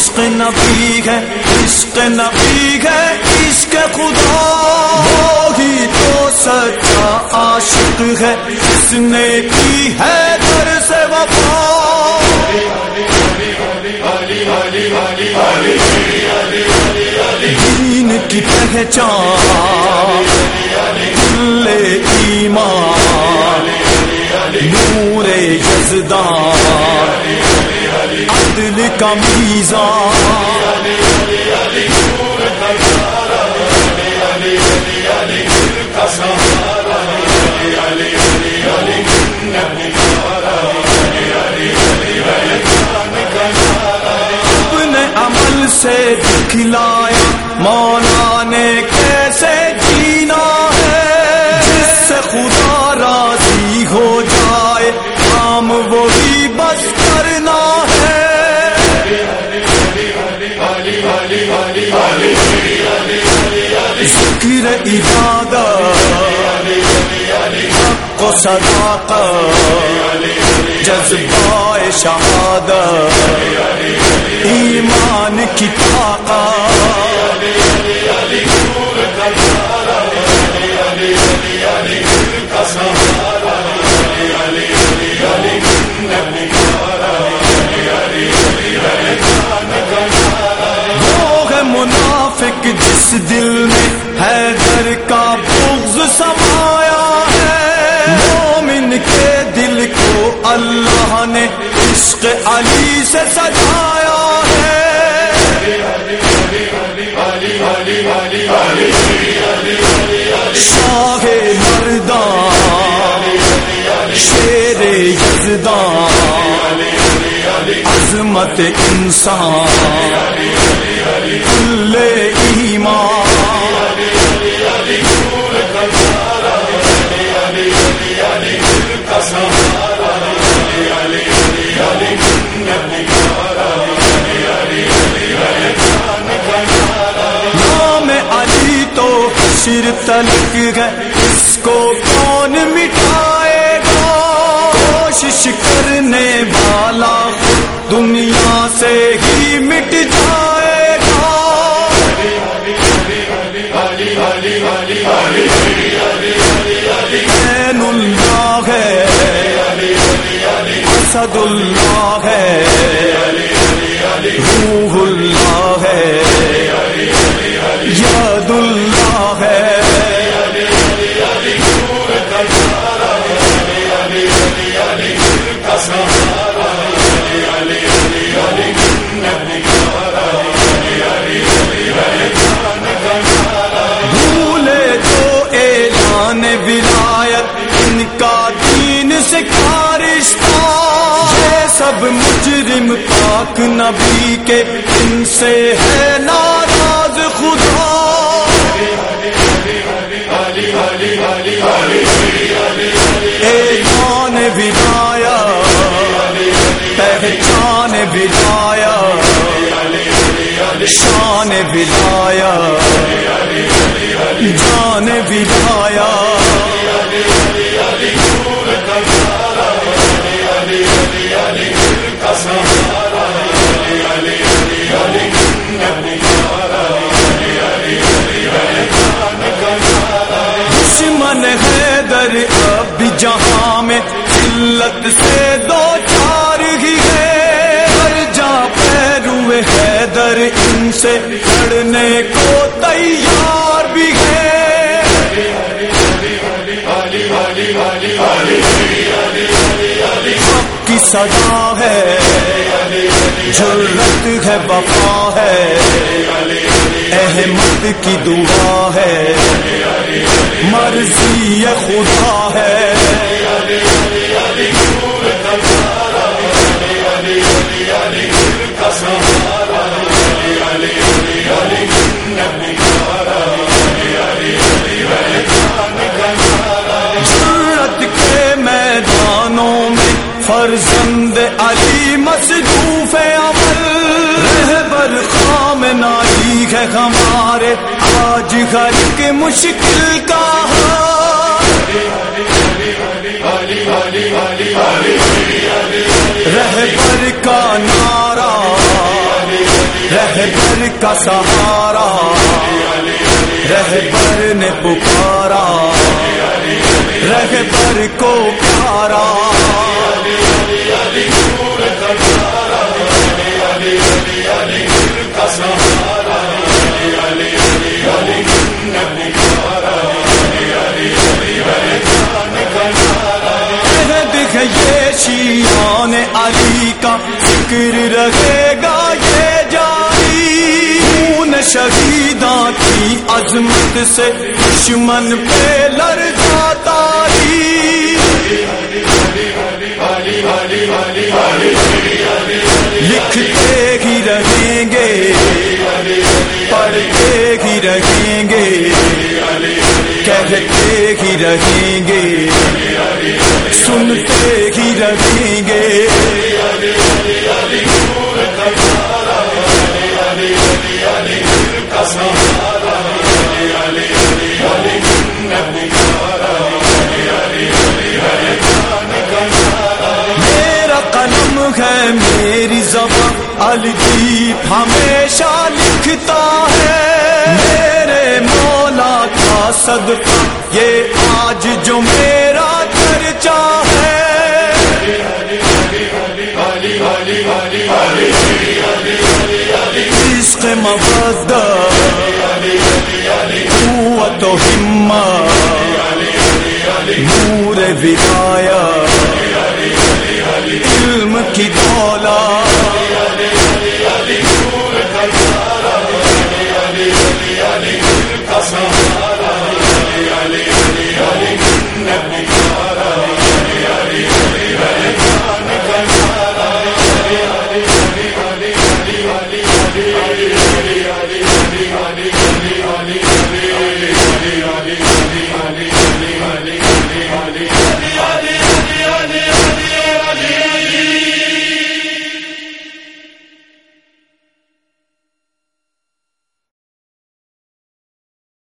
عشق نبی ہے، عشق نبی ہے، عشق خدا وہی تو سچا عاشق ہے۔ جس نے کی ہے در سے وفا۔ دین کی پہچان کل ایمان، نور یزدان عدل کا میزان اپنے عمل سے دکھلایا مولا نے ذکر عبادت حق و صداقت جذبہ شہادت ایمان کی طاقت منافق جس دل اللہ نے عشق علی سے سجایا ہے۔ شاہ مردان شیر یزدان عظمت انسان۔ شر تلک ہے اس کو کون مٹائے گا؟ کوشش کرنے والا دنیا سے ہی مٹ جائے گا۔ عین اللہ ہے اسد اللہ ہے۔ اب مجرم پاک نبی کے ان سے ہے ناراض خدا۔ ایمان بھی پایا پہچان بھی پایا شان بھی جان بھی قلت سے دو چار ہی ہے ہر جا پیروے ہے در ان سے لڑنے کو تیار بھی ہے۔ کی صدا ہے۔ جرت ہے، وفا ہے۔ احمد کی دعا ہے۔ مرضی خدا ہے۔ علی مصروف عمل رہبر خام نائی ہے ہمارے آج گھر کے مشکل کا رہبر کا نعرہ، رہبر کا سہارا، رہبر نے پکارا، رہبر کو پیارا۔ شیان علی کا ذکر رہے گا یہ جاری۔ خون شہیداں کی عظمت سے دشمن پہ لڑ جاتا لکھتے ہی رہیں گے۔ پڑھتے ہی رہیں گے۔ کہتے ہی رہیں گے۔ سنتے ہی رہیں گے۔ میرا زبان الجیب ہمیشہ لکھتا ہے، میرے مولا کا صدقہ، یہ آج جو میرا چرچا ہے۔ عشق مبد قوت و ہمت، نور ودایا